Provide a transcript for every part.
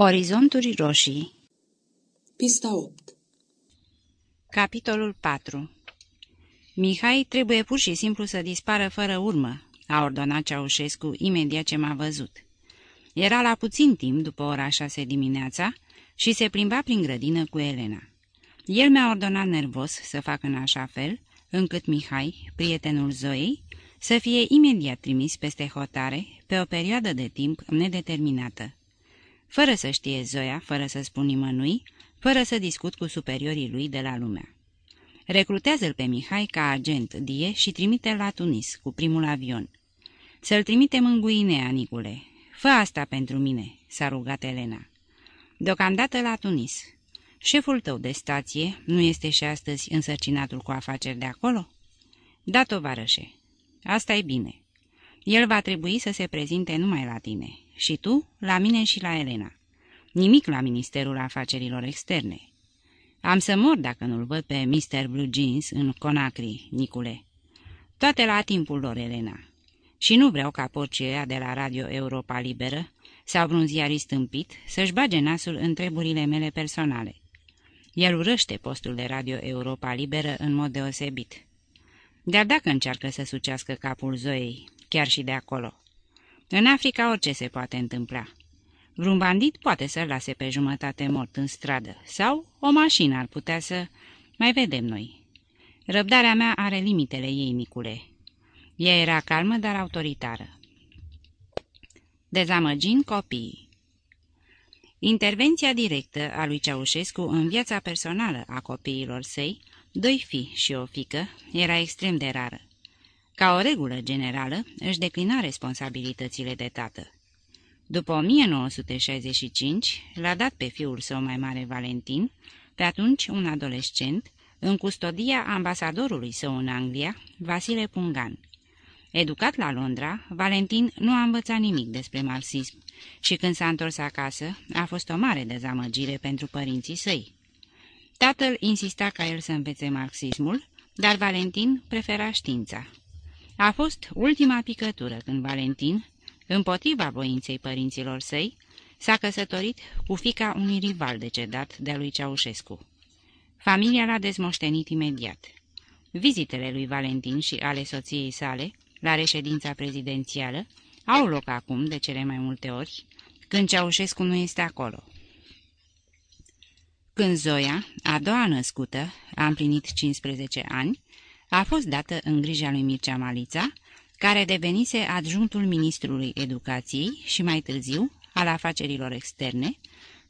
Orizonturi roșii Pista 8 Capitolul 4 Mihai trebuie pur și simplu să dispară fără urmă, a ordonat Ceaușescu imediat ce m-a văzut. Era la puțin timp după ora șase dimineața și se plimba prin grădină cu Elena. El mi-a ordonat nervos să fac în așa fel, încât Mihai, prietenul Zoei, să fie imediat trimis peste hotare pe o perioadă de timp nedeterminată fără să știe Zoia, fără să spun nimănui, fără să discut cu superiorii lui de la lumea. Recrutează-l pe Mihai ca agent die și trimite-l la Tunis cu primul avion. Să-l trimitem în Guinea, Nicule. Fă asta pentru mine, s-a rugat Elena. Deocamdată la Tunis. Șeful tău de stație nu este și astăzi însărcinatul cu afaceri de acolo? Da, tovarășe. Asta e bine. El va trebui să se prezinte numai la tine. Și tu, la mine și la Elena. Nimic la Ministerul Afacerilor Externe. Am să mor dacă nu-l văd pe Mr. Blue Jeans în Conacri, Nicule. Toate la timpul lor, Elena. Și nu vreau ca porcii de la Radio Europa Liberă sau vreun ziarist împit să-și bage nasul în treburile mele personale. El urăște postul de Radio Europa Liberă în mod deosebit. Dar dacă încearcă să sucească capul Zoei, chiar și de acolo, în Africa orice se poate întâmpla. Vreun bandit poate să-l lase pe jumătate mort în stradă, sau o mașină ar putea să... Mai vedem noi. Răbdarea mea are limitele ei, Nicule. Ea era calmă, dar autoritară. Dezamăgind copiii Intervenția directă a lui Ceaușescu în viața personală a copiilor săi, doi fi și o fică, era extrem de rară. Ca o regulă generală, își declina responsabilitățile de tată. După 1965, l-a dat pe fiul său mai mare Valentin, pe atunci un adolescent, în custodia ambasadorului său în Anglia, Vasile Pungan. Educat la Londra, Valentin nu a învățat nimic despre marxism și când s-a întors acasă, a fost o mare dezamăgire pentru părinții săi. Tatăl insista ca el să învețe marxismul, dar Valentin prefera știința. A fost ultima picătură când Valentin, împotriva voinței părinților săi, s-a căsătorit cu fica unui rival decedat de-a lui Ceaușescu. Familia l-a dezmoștenit imediat. Vizitele lui Valentin și ale soției sale la reședința prezidențială au loc acum de cele mai multe ori, când Ceaușescu nu este acolo. Când Zoia, a doua născută, a împlinit 15 ani, a fost dată în grija lui Mircea Malița, care devenise adjunctul ministrului educației și mai târziu al afacerilor externe,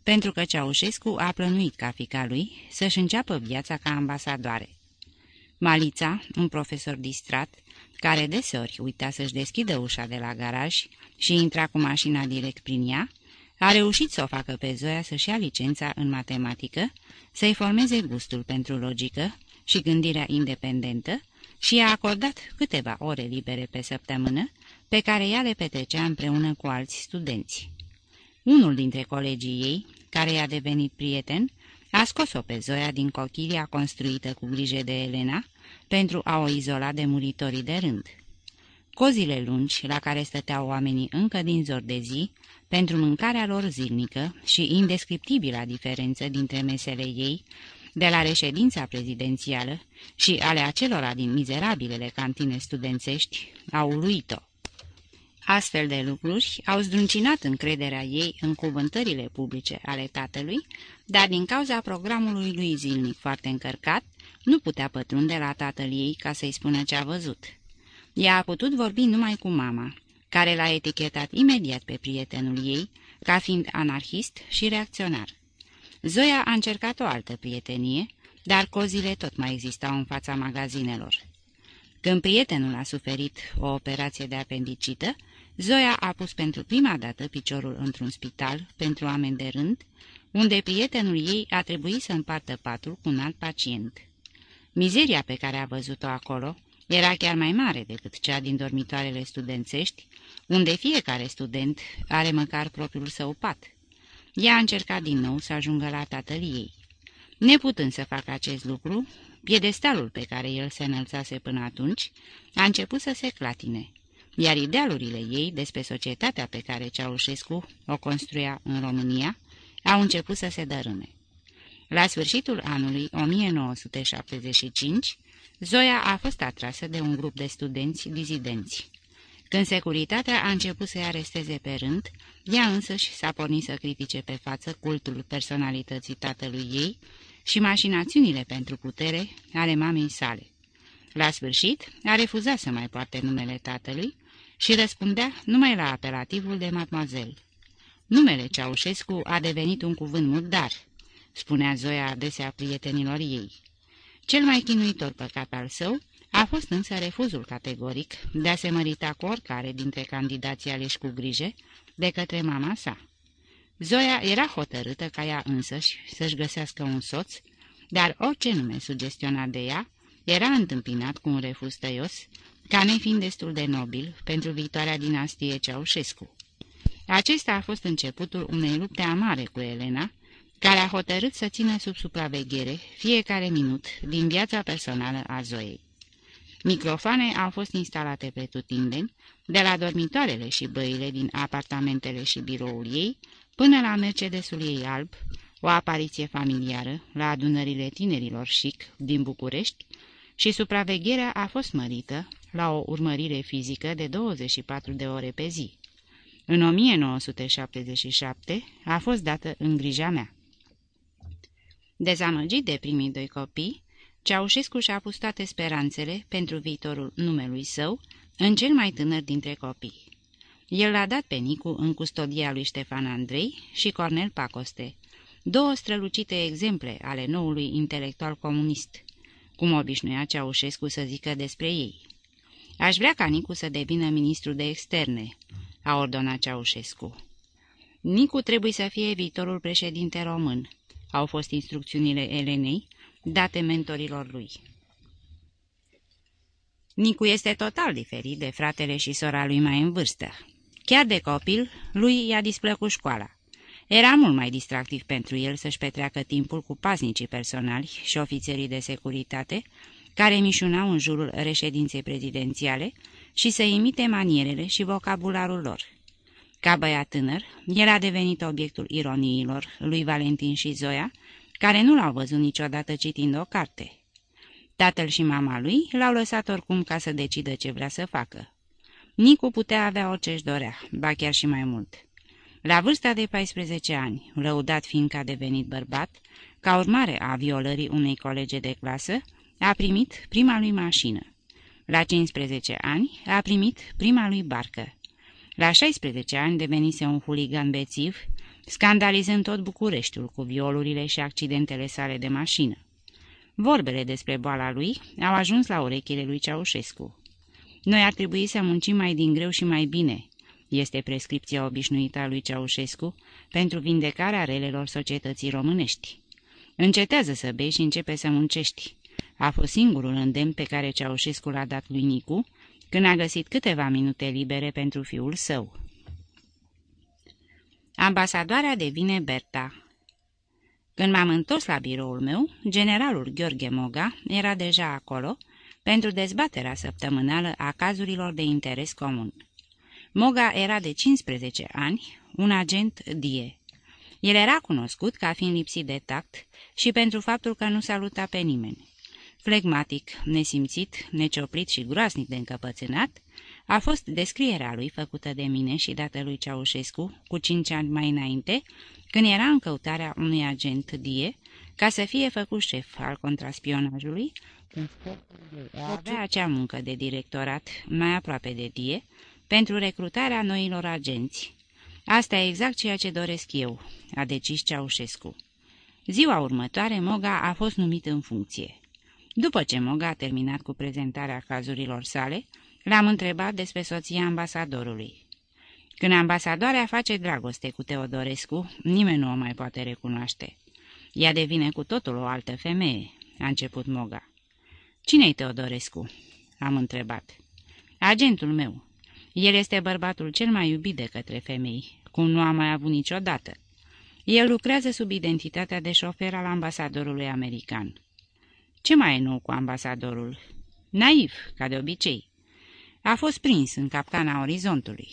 pentru că Ceaușescu a plănuit ca fica lui să-și înceapă viața ca ambasadoare. Malița, un profesor distrat, care deseori uita să-și deschidă ușa de la garaj și intra cu mașina direct prin ea, a reușit să o facă pe Zoia să-și ia licența în matematică, să-i formeze gustul pentru logică și gândirea independentă și i-a acordat câteva ore libere pe săptămână, pe care ea le petrecea împreună cu alți studenți. Unul dintre colegii ei, care i-a devenit prieten, a scos-o pe Zoia din cochilia construită cu grijă de Elena pentru a o izola de muritorii de rând. Cozile lungi, la care stăteau oamenii încă din zor de zi, pentru mâncarea lor zilnică și indescriptibila diferență dintre mesele ei, de la reședința prezidențială și ale acelora din mizerabilele cantine studențești au uluit-o. Astfel de lucruri au zdruncinat încrederea ei în cuvântările publice ale tatălui, dar din cauza programului lui zilnic foarte încărcat, nu putea pătrunde la tatăl ei ca să-i spună ce a văzut. Ea a putut vorbi numai cu mama, care l-a etichetat imediat pe prietenul ei ca fiind anarhist și reacționar. Zoia a încercat o altă prietenie, dar cozile tot mai existau în fața magazinelor. Când prietenul a suferit o operație de apendicită, Zoia a pus pentru prima dată piciorul într-un spital pentru oameni de rând, unde prietenul ei a trebuit să împartă patul cu un alt pacient. Mizeria pe care a văzut-o acolo era chiar mai mare decât cea din dormitoarele studențești, unde fiecare student are măcar propriul său pat. Ea a încercat din nou să ajungă la tatăl ei. Neputând să facă acest lucru, piedestalul pe care el se înălțase până atunci a început să se clatine, iar idealurile ei despre societatea pe care Ceaușescu o construia în România au început să se dărâme. La sfârșitul anului 1975, Zoia a fost atrasă de un grup de studenți dizidenți. Când securitatea a început să-i aresteze pe rând, ea însăși s-a pornit să critique pe față cultul personalității tatălui ei și mașinațiunile pentru putere ale mamei sale. La sfârșit, a refuzat să mai poarte numele tatălui și răspundea numai la apelativul de mademoiselle. Numele Ceaușescu a devenit un cuvânt murdar, spunea Zoia adesea prietenilor ei. Cel mai chinuitor păcat al său a fost însă refuzul categoric de a se mărita cu oricare dintre candidații aleși cu grijă de către mama sa. Zoia era hotărâtă ca ea însăși să-și găsească un soț, dar orice nume sugestionat de ea era întâmpinat cu un refuz tăios, ca nefiind destul de nobil pentru viitoarea dinastie Ceaușescu. Acesta a fost începutul unei lupte amare cu Elena, care a hotărât să țină sub supraveghere fiecare minut din viața personală a Zoei. Microfoane au fost instalate pe tutindeni, de la dormitoarele și băile din apartamentele și biroul ei, până la Mercedesul ei alb, o apariție familiară la adunările tinerilor chic din București și supravegherea a fost mărită la o urmărire fizică de 24 de ore pe zi. În 1977 a fost dată în grija mea. Dezamăgit de primii doi copii, Ceaușescu și-a pus toate speranțele pentru viitorul numelui său în cel mai tânăr dintre copii. El l-a dat pe Nicu în custodia lui Ștefan Andrei și Cornel Pacoste, două strălucite exemple ale noului intelectual comunist, cum obișnuia Ceaușescu să zică despre ei. Aș vrea ca Nicu să devină ministru de externe, a ordonat Ceaușescu. Nicu trebuie să fie viitorul președinte român, au fost instrucțiunile Elenei, date mentorilor lui. Nicu este total diferit de fratele și sora lui mai în vârstă. Chiar de copil, lui i-a displăcut școala. Era mult mai distractiv pentru el să-și petreacă timpul cu paznicii personali și ofițerii de securitate, care mișunau în jurul reședinței prezidențiale și să imite manierele și vocabularul lor. Ca băiat tânăr, el a devenit obiectul ironiilor lui Valentin și Zoia, care nu l-au văzut niciodată citind o carte. Tatăl și mama lui l-au lăsat oricum ca să decidă ce vrea să facă. Nicu putea avea orice-și dorea, ba chiar și mai mult. La vârsta de 14 ani, lăudat fiindcă a devenit bărbat, ca urmare a violării unei colege de clasă, a primit prima lui mașină. La 15 ani a primit prima lui barcă. La 16 ani devenise un huligan bețiv, scandalizând tot Bucureștiul cu violurile și accidentele sale de mașină. Vorbele despre boala lui au ajuns la urechile lui Ceaușescu. Noi ar trebui să muncim mai din greu și mai bine, este prescripția obișnuită a lui Ceaușescu pentru vindecarea relelor societății românești. Încetează să bei și începe să muncești. A fost singurul îndemn pe care Ceaușescu l-a dat lui Nicu, când a găsit câteva minute libere pentru fiul său. Ambasadoarea devine Berta. Când m-am întors la biroul meu, generalul Gheorghe Moga era deja acolo pentru dezbaterea săptămânală a cazurilor de interes comun. Moga era de 15 ani, un agent die. El era cunoscut ca fiind lipsit de tact și pentru faptul că nu saluta pe nimeni. Flegmatic, nesimțit, necioplit și groasnic de încăpățânat, a fost descrierea lui făcută de mine și dată lui Ceaușescu cu cinci ani mai înainte, când era în căutarea unui agent die, ca să fie făcut șef al contraspionajului, când avea acea muncă de directorat mai aproape de die, pentru recrutarea noilor agenți. Asta e exact ceea ce doresc eu, a decis Ceaușescu. Ziua următoare, Moga a fost numit în funcție. După ce Moga a terminat cu prezentarea cazurilor sale, l-am întrebat despre soția ambasadorului. Când ambasadoarea face dragoste cu Teodorescu, nimeni nu o mai poate recunoaște. Ea devine cu totul o altă femeie, a început Moga. Cine-i Teodorescu?" am întrebat. Agentul meu. El este bărbatul cel mai iubit de către femei, cum nu a mai avut niciodată. El lucrează sub identitatea de șofer al ambasadorului american. Ce mai e nou cu ambasadorul? Naiv, ca de obicei. A fost prins în capcana orizontului.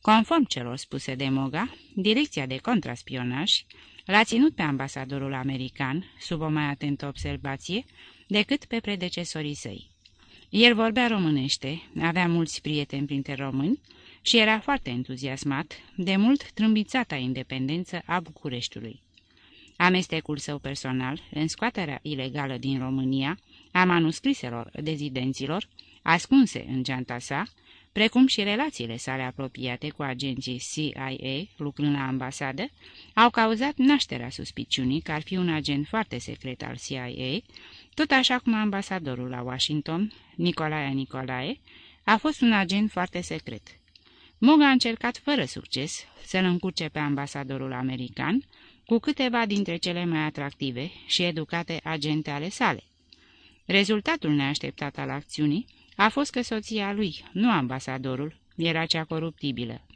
Conform celor spuse de Moga, direcția de contraspionaj l-a ținut pe ambasadorul american, sub o mai atentă observație, decât pe predecesorii săi. El vorbea românește, avea mulți prieteni printre români și era foarte entuziasmat de mult trâmbițata independență a Bucureștiului. Amestecul său personal în scoaterea ilegală din România a manuscriselor dezidenților, ascunse în geanta sa, precum și relațiile sale apropiate cu agenții CIA lucrând la ambasadă, au cauzat nașterea suspiciunii că ar fi un agent foarte secret al CIA, tot așa cum ambasadorul la Washington, Nicolae Nicolae, a fost un agent foarte secret. Mog a încercat fără succes să-l încurce pe ambasadorul american cu câteva dintre cele mai atractive și educate agente ale sale. Rezultatul neașteptat al acțiunii a fost că soția lui, nu ambasadorul, era cea coruptibilă.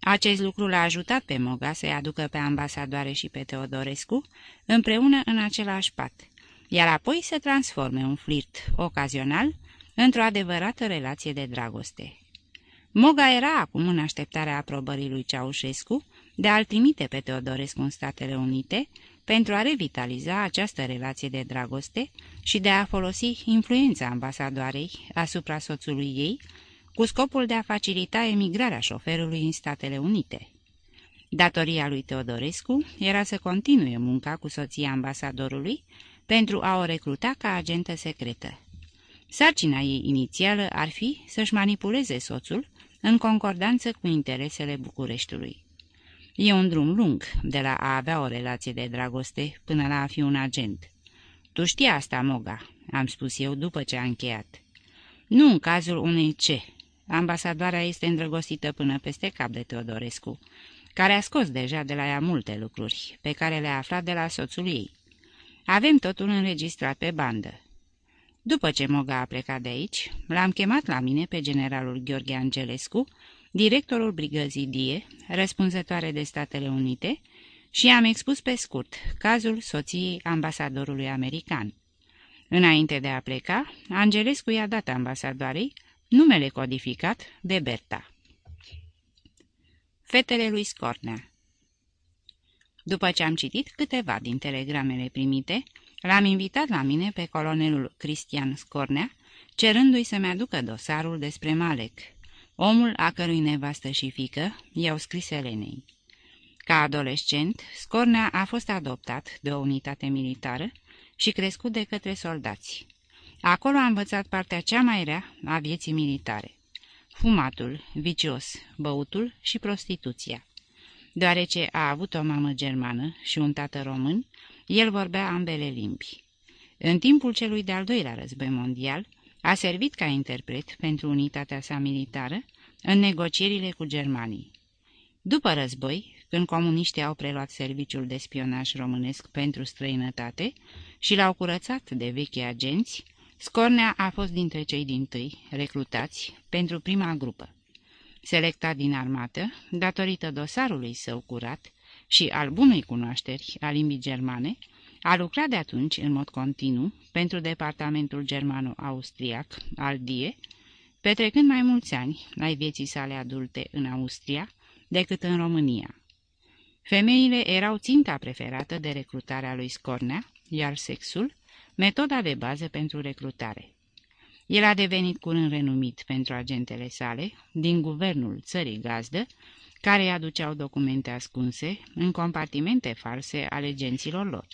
Acest lucru l-a ajutat pe Moga să-i aducă pe ambasadoare și pe Teodorescu împreună în același pat, iar apoi să transforme un flirt ocazional într-o adevărată relație de dragoste. Moga era acum în așteptarea aprobării lui Ceaușescu de a-l trimite pe Teodorescu în Statele Unite pentru a revitaliza această relație de dragoste și de a folosi influența ambasadoarei asupra soțului ei, cu scopul de a facilita emigrarea șoferului în Statele Unite. Datoria lui Teodorescu era să continue munca cu soția ambasadorului pentru a o recruta ca agentă secretă. Sarcina ei inițială ar fi să-și manipuleze soțul în concordanță cu interesele Bucureștiului. E un drum lung, de la a avea o relație de dragoste până la a fi un agent. Tu știi asta, Moga, am spus eu după ce a încheiat. Nu în cazul unei ce. Ambasadoarea este îndrăgostită până peste cap de Teodorescu, care a scos deja de la ea multe lucruri, pe care le-a aflat de la soțul ei. Avem totul înregistrat pe bandă. După ce Moga a plecat de aici, l-am chemat la mine pe generalul Gheorghe Angelescu, directorul brigăzii Die, răspunzătoare de Statele Unite, și am expus pe scurt cazul soției ambasadorului american. Înainte de a pleca, Angelescu i-a dat ambasadoarei numele codificat de Berta. Fetele lui Scornea După ce am citit câteva din telegramele primite, l-am invitat la mine pe colonelul Cristian Scornea, cerându-i să-mi aducă dosarul despre Malek, omul a cărui nevastă și fică i-au scris Elenei. Ca adolescent, Scornea a fost adoptat de o unitate militară și crescut de către soldați. Acolo a învățat partea cea mai rea a vieții militare. Fumatul, vicios, băutul și prostituția. Deoarece a avut o mamă germană și un tată român, el vorbea ambele limbi. În timpul celui de-al doilea război mondial, a servit ca interpret pentru unitatea sa militară în negocierile cu germanii. După război, când comuniștii au preluat serviciul de spionaj românesc pentru străinătate și l-au curățat de vechi agenți, Scornea a fost dintre cei din tâi recrutați pentru prima grupă. Selectat din armată, datorită dosarului său curat și al bunei cunoașteri a limbii germane, a lucrat de atunci în mod continuu pentru departamentul germano-austriac al DIE, petrecând mai mulți ani ai vieții sale adulte în Austria decât în România. Femeile erau ținta preferată de recrutarea lui Scornea, iar sexul, metoda de bază pentru recrutare. El a devenit curând renumit pentru agentele sale din guvernul țării gazdă, care îi aduceau documente ascunse în compartimente false ale genților lor.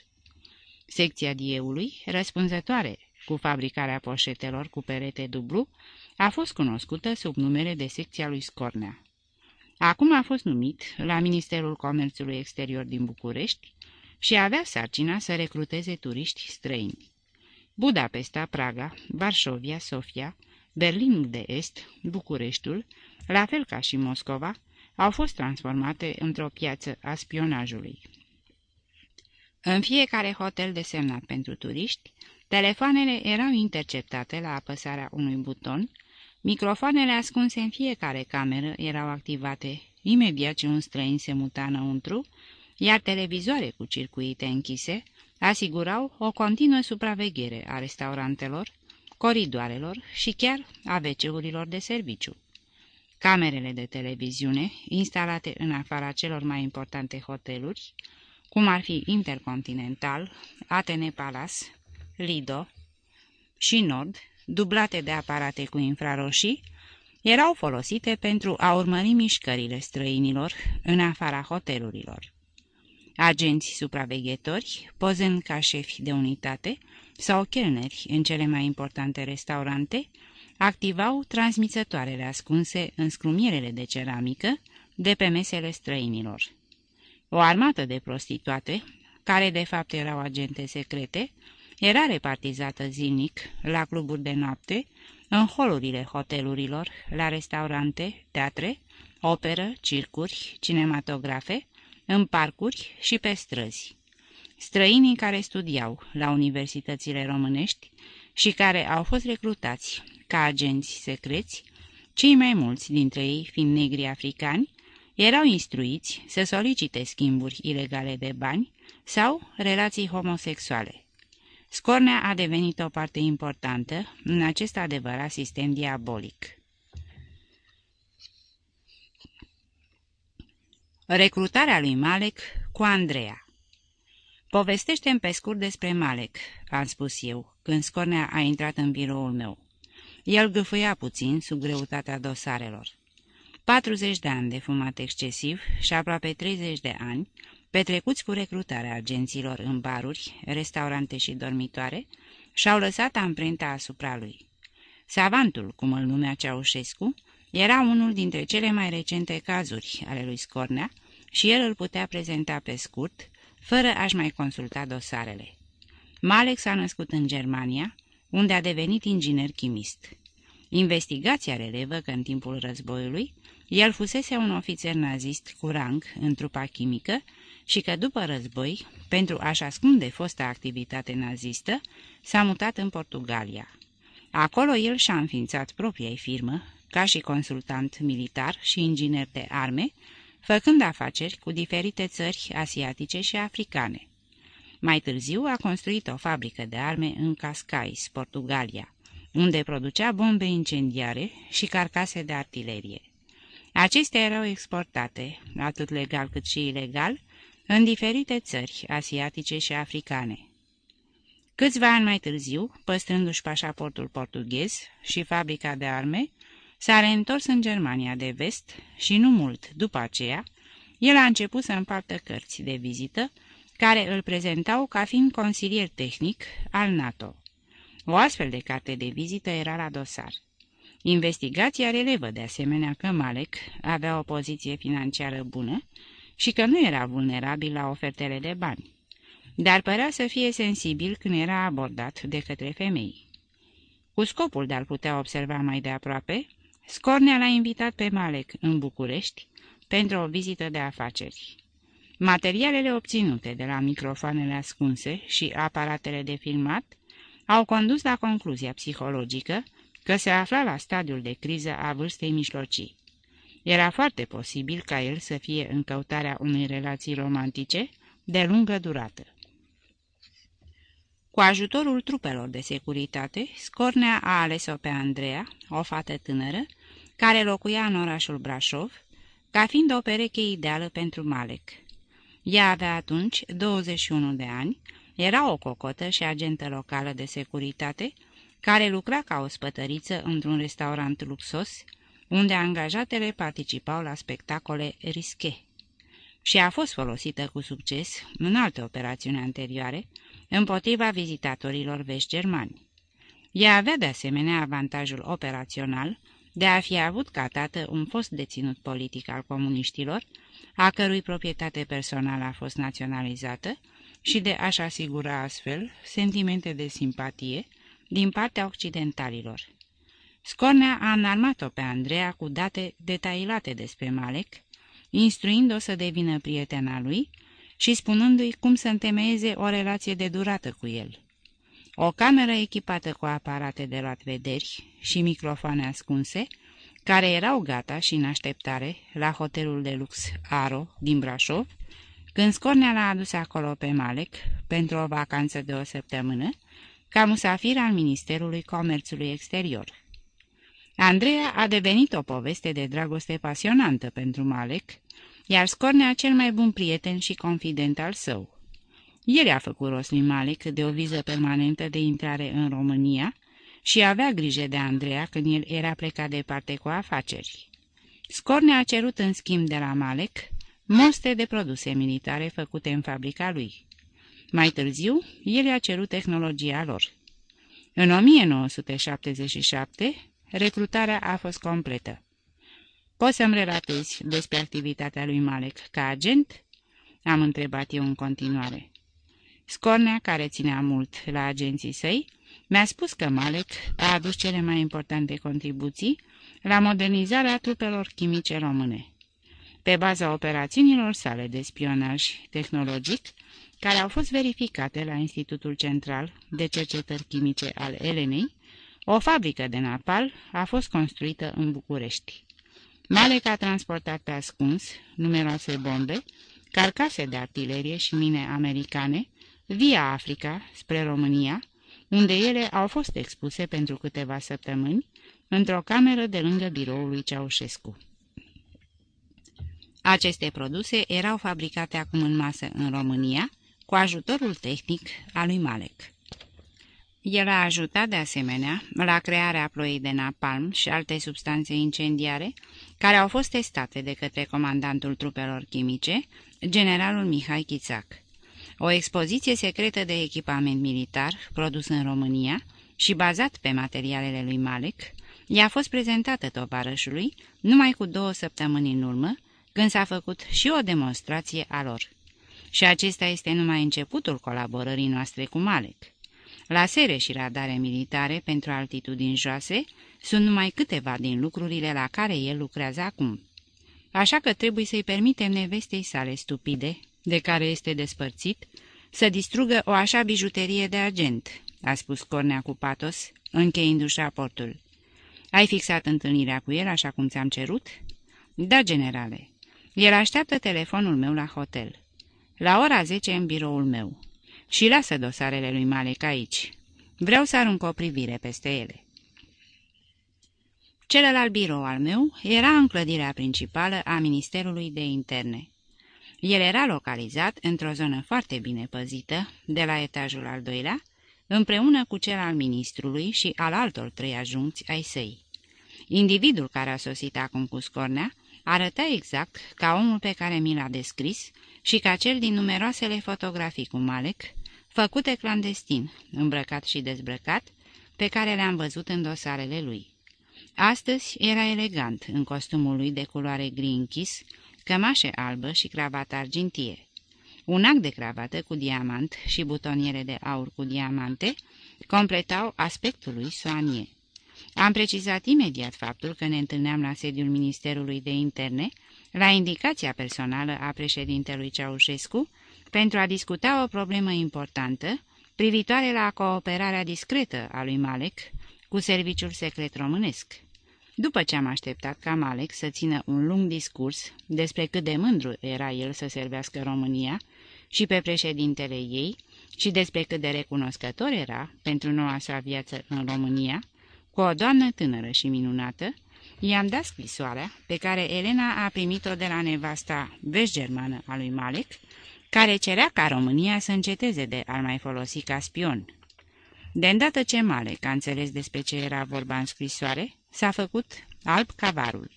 Secția dieului, răspunzătoare cu fabricarea poșetelor cu perete dublu, a fost cunoscută sub numele de secția lui Scornea. Acum a fost numit la Ministerul Comerțului Exterior din București și avea sarcina să recruteze turiști străini. Budapesta, Praga, Varșovia, Sofia, Berlin de Est, Bucureștiul, la fel ca și Moscova, au fost transformate într-o piață a spionajului. În fiecare hotel desemnat pentru turiști, telefoanele erau interceptate la apăsarea unui buton, microfoanele ascunse în fiecare cameră erau activate imediat ce un străin se muta înăuntru, iar televizoare cu circuite închise asigurau o continuă supraveghere a restaurantelor, coridoarelor și chiar a wc de serviciu. camerele de televiziune, instalate în afara celor mai importante hoteluri, cum ar fi Intercontinental, Atene Palace, Lido și Nord, dublate de aparate cu infraroșii, erau folosite pentru a urmări mișcările străinilor în afara hotelurilor. Agenți supraveghetori, pozând ca șefi de unitate sau chelneri în cele mai importante restaurante, activau transmițătoarele ascunse în scrumierele de ceramică de pe mesele străinilor. O armată de prostituate, care de fapt erau agente secrete, era repartizată zilnic la cluburi de noapte, în holurile hotelurilor, la restaurante, teatre, operă, circuri, cinematografe, în parcuri și pe străzi. Străinii care studiau la universitățile românești și care au fost recrutați ca agenți secreți, cei mai mulți dintre ei, fiind negri africani, erau instruiți să solicite schimburi ilegale de bani sau relații homosexuale. Scornea a devenit o parte importantă în acest adevărat sistem diabolic. Recrutarea lui Malek cu Andreea Povestește-mi pe scurt despre Malek, am spus eu, când Scornea a intrat în biroul meu. El gâfâia puțin sub greutatea dosarelor. 40 de ani de fumat excesiv și aproape 30 de ani, petrecuți cu recrutarea agenților în baruri, restaurante și dormitoare, și-au lăsat amprenta asupra lui. Savantul, cum îl numea Ceaușescu, era unul dintre cele mai recente cazuri ale lui Scornea și el îl putea prezenta pe scurt, fără a-și mai consulta dosarele. Malek s-a născut în Germania, unde a devenit inginer chimist. Investigația relevă că în timpul războiului el fusese un ofițer nazist cu rang în trupa chimică și că după război, pentru a-și ascunde fosta activitate nazistă, s-a mutat în Portugalia. Acolo el și-a înființat propria firmă, ca și consultant militar și inginer de arme, făcând afaceri cu diferite țări asiatice și africane. Mai târziu a construit o fabrică de arme în Cascais, Portugalia, unde producea bombe incendiare și carcase de artilerie. Acestea erau exportate, atât legal cât și ilegal, în diferite țări asiatice și africane. Câțiva ani mai târziu, păstrându-și pașaportul portughez și fabrica de arme, s-a reîntors în Germania de vest și nu mult după aceea, el a început să împartă cărți de vizită care îl prezentau ca fiind consilier tehnic al NATO. O astfel de carte de vizită era la dosar. Investigația relevă de asemenea că Malek avea o poziție financiară bună și că nu era vulnerabil la ofertele de bani, dar părea să fie sensibil când era abordat de către femei. Cu scopul de a-l putea observa mai de aproape, Scornea l-a invitat pe Malek în București pentru o vizită de afaceri. Materialele obținute de la microfoanele ascunse și aparatele de filmat au condus la concluzia psihologică că se afla la stadiul de criză a vârstei mijlocii. Era foarte posibil ca el să fie în căutarea unei relații romantice de lungă durată. Cu ajutorul trupelor de securitate, Scornea a ales-o pe Andreea, o fată tânără, care locuia în orașul Brașov, ca fiind o pereche ideală pentru Malek. Ea avea atunci 21 de ani, era o cocotă și agentă locală de securitate, care lucra ca o spătăriță într-un restaurant luxos, unde angajatele participau la spectacole rische. Și a fost folosită cu succes în alte operațiuni anterioare, împotriva vizitatorilor vești germani. Ea avea de asemenea avantajul operațional de a fi avut ca tată un fost deținut politic al comuniștilor, a cărui proprietate personală a fost naționalizată, și de a-și asigura astfel sentimente de simpatie din partea occidentalilor. Scornea a înarmat-o pe Andreea cu date detailate despre Malek, instruind-o să devină prietena lui și spunându-i cum să întemeieze o relație de durată cu el. O cameră echipată cu aparate de luat vederi și microfoane ascunse, care erau gata și în așteptare la hotelul de lux Aro din Brașov, când Scornea l-a adus acolo pe Malek pentru o vacanță de o săptămână, ca musafir al Ministerului Comerțului Exterior. Andreea a devenit o poveste de dragoste pasionantă pentru Malek, iar Scornea cel mai bun prieten și confident al său. El a făcut rost lui Malek de o viză permanentă de intrare în România și avea grijă de Andreea când el era plecat departe cu afaceri. Scornea a cerut în schimb de la Malek mostre de produse militare făcute în fabrica lui. Mai târziu, el i-a cerut tehnologia lor. În 1977, recrutarea a fost completă. Poți să-mi relatezi despre activitatea lui Malek ca agent?" am întrebat eu în continuare. Scornea, care ținea mult la agenții săi, mi-a spus că Malek a adus cele mai importante contribuții la modernizarea trupelor chimice române. Pe baza operațiunilor sale de spionaj tehnologic, care au fost verificate la Institutul Central de Cercetări Chimice al Elenei, o fabrică de napal a fost construită în București. Malek a transportat pe ascuns numeroase bombe, carcase de artilerie și mine americane, via Africa spre România, unde ele au fost expuse pentru câteva săptămâni într-o cameră de lângă biroul lui Ceaușescu. Aceste produse erau fabricate acum în masă în România, cu ajutorul tehnic al lui Malek. El a ajutat de asemenea la crearea ploii de napalm și alte substanțe incendiare, care au fost testate de către comandantul trupelor chimice, generalul Mihai Chițac. O expoziție secretă de echipament militar, produs în România și bazat pe materialele lui Malek, i-a fost prezentată tovarășului numai cu două săptămâni în urmă, când s-a făcut și o demonstrație a lor. Și acesta este numai începutul colaborării noastre cu Malek. Lasere și radare militare pentru altitudini joase sunt numai câteva din lucrurile la care el lucrează acum. Așa că trebuie să-i permitem nevestei sale stupide, de care este despărțit, să distrugă o așa bijuterie de agent, a spus Cornea cu patos, încheindu-și raportul. Ai fixat întâlnirea cu el așa cum ți-am cerut? Da, generale. El așteaptă telefonul meu la hotel. La ora 10 în biroul meu. Și lasă dosarele lui Malek aici. Vreau să arunc o privire peste ele. Celălalt birou al meu era în clădirea principală a Ministerului de Interne. El era localizat într-o zonă foarte bine păzită, de la etajul al doilea, împreună cu cel al ministrului și al altor trei ajunți ai săi. Individul care a sosit acum cu scornea arăta exact ca omul pe care mi l-a descris și ca cel din numeroasele fotografii cu Malek, făcute clandestin, îmbrăcat și dezbrăcat, pe care le-am văzut în dosarele lui. Astăzi era elegant, în costumul lui de culoare gri închis, cămașe albă și cravată argintie. Un ac de cravată cu diamant și butoniere de aur cu diamante completau aspectul lui soanie. Am precizat imediat faptul că ne întâlneam la sediul Ministerului de Interne, la indicația personală a președintelui Ceaușescu, pentru a discuta o problemă importantă privitoare la cooperarea discretă a lui Malek cu serviciul secret românesc. După ce am așteptat ca Malek să țină un lung discurs despre cât de mândru era el să servească România și pe președintele ei și despre cât de recunoscător era pentru noua sa viață în România, cu o doamnă tânără și minunată, i-am dat scrisoarea pe care Elena a primit-o de la nevasta vest-germană a lui Malek, care cerea ca România să înceteze de a mai folosi ca spion. De îndată ce Malek a înțeles despre ce era vorba în scrisoare, s-a făcut alb cavarul.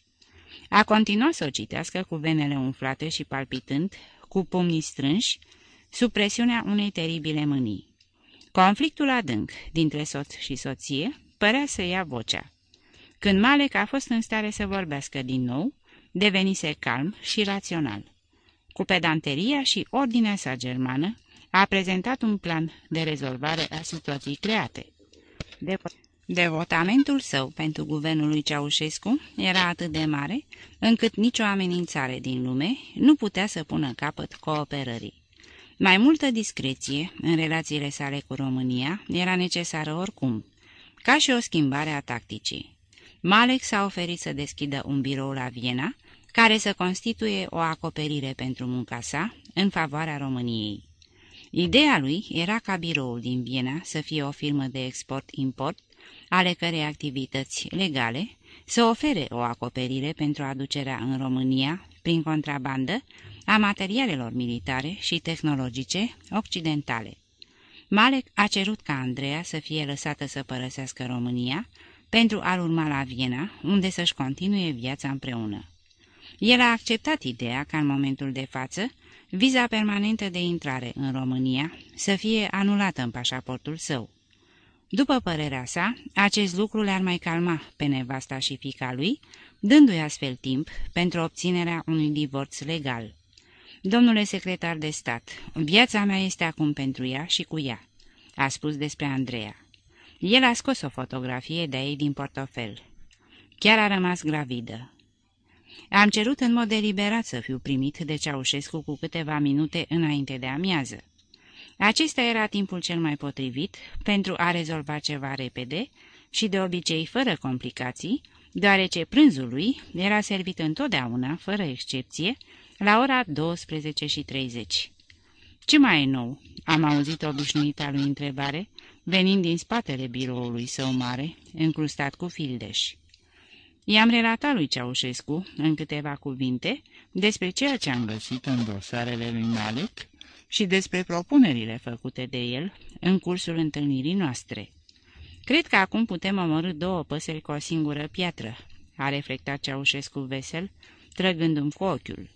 A continuat să o citească cu venele umflate și palpitând, cu pumnii strânși, sub presiunea unei teribile mânii. Conflictul adânc dintre soț și soție părea să ia vocea. Când Malek a fost în stare să vorbească din nou, devenise calm și rațional. Cu pedanteria și ordinea sa germană, a prezentat un plan de rezolvare a situației create. Devotamentul său pentru guvernul lui Ceaușescu era atât de mare, încât nicio amenințare din lume nu putea să pună capăt cooperării. Mai multă discreție în relațiile sale cu România era necesară oricum, ca și o schimbare a tacticii. Malek s-a oferit să deschidă un birou la Viena, care să constituie o acoperire pentru munca sa în favoarea României. Ideea lui era ca biroul din Viena să fie o firmă de export-import, ale cărei activități legale să ofere o acoperire pentru aducerea în România, prin contrabandă, a materialelor militare și tehnologice occidentale. Malek a cerut ca Andreea să fie lăsată să părăsească România pentru a urma la Viena, unde să-și continue viața împreună. El a acceptat ideea ca în momentul de față viza permanentă de intrare în România să fie anulată în pașaportul său. După părerea sa, acest lucru le-ar mai calma pe nevasta și fica lui, dându-i astfel timp pentru obținerea unui divorț legal. Domnule secretar de stat, viața mea este acum pentru ea și cu ea, a spus despre Andreea. El a scos o fotografie de ei din portofel. Chiar a rămas gravidă. Am cerut în mod deliberat să fiu primit de Ceaușescu cu câteva minute înainte de amiază. Acesta era timpul cel mai potrivit pentru a rezolva ceva repede și de obicei fără complicații, deoarece prânzul lui era servit întotdeauna, fără excepție, la ora 12 și 30. Ce mai e nou?" am auzit obișnuita lui întrebare, venind din spatele biroului său mare, încrustat cu fildeș. I-am relatat lui Ceaușescu, în câteva cuvinte, despre ceea ce am găsit în dosarele lui Malek și despre propunerile făcute de el în cursul întâlnirii noastre. Cred că acum putem omorâ două păsări cu o singură piatră, a reflectat Ceaușescu vesel, trăgându-mi cu ochiul.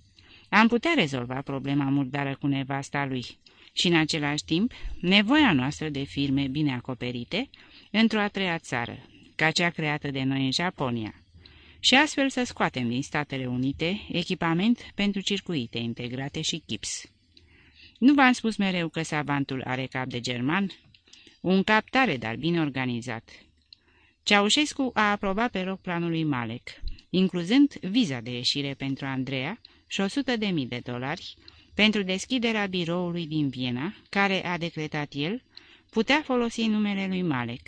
Am putea rezolva problema murdară cu nevasta lui și, în același timp, nevoia noastră de firme bine acoperite într-o a treia țară, ca cea creată de noi în Japonia și astfel să scoatem din Statele Unite echipament pentru circuite integrate și chips. Nu v-am spus mereu că savantul are cap de german? Un cap tare, dar bine organizat. Ceaușescu a aprobat pe loc planul lui Malek, incluzând viza de ieșire pentru Andreea și 100 de mii de dolari pentru deschiderea biroului din Viena, care, a decretat el, putea folosi numele lui Malek,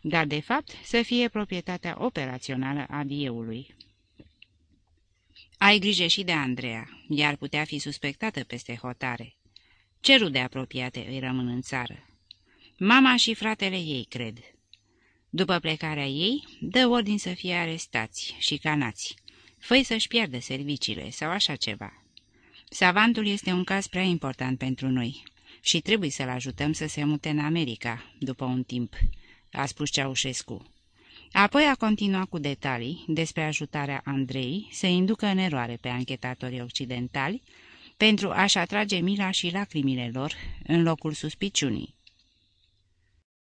dar de fapt să fie proprietatea operațională a dieului. Ai grijă și de Andreea, iar putea fi suspectată peste hotare. Ce rude apropiate îi rămân în țară? Mama și fratele ei, cred. După plecarea ei, dă ordin să fie arestați și canați, făi să-și piardă serviciile sau așa ceva. Savantul este un caz prea important pentru noi și trebuie să-l ajutăm să se mute în America după un timp a spus Ceaușescu. Apoi a continuat cu detalii despre ajutarea Andrei să inducă în eroare pe anchetatorii occidentali pentru a-și atrage mila și lacrimile lor în locul suspiciunii.